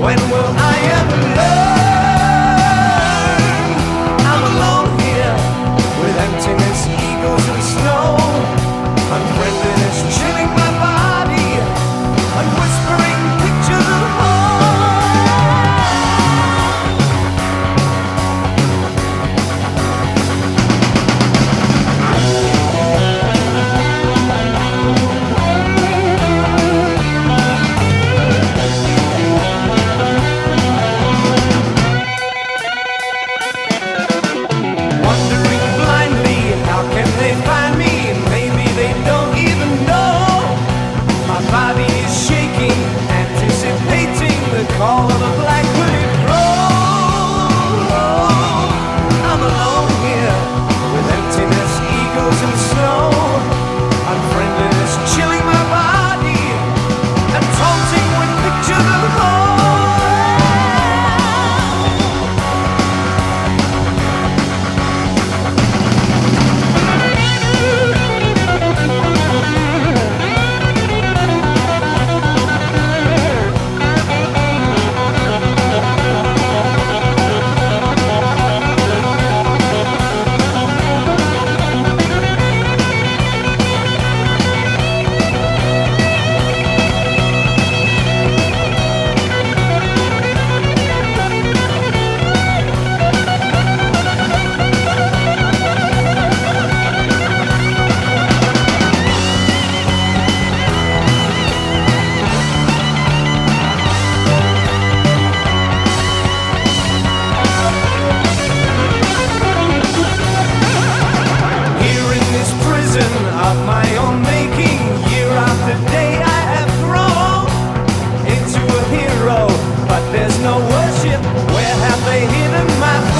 When ship? Where have they hidden my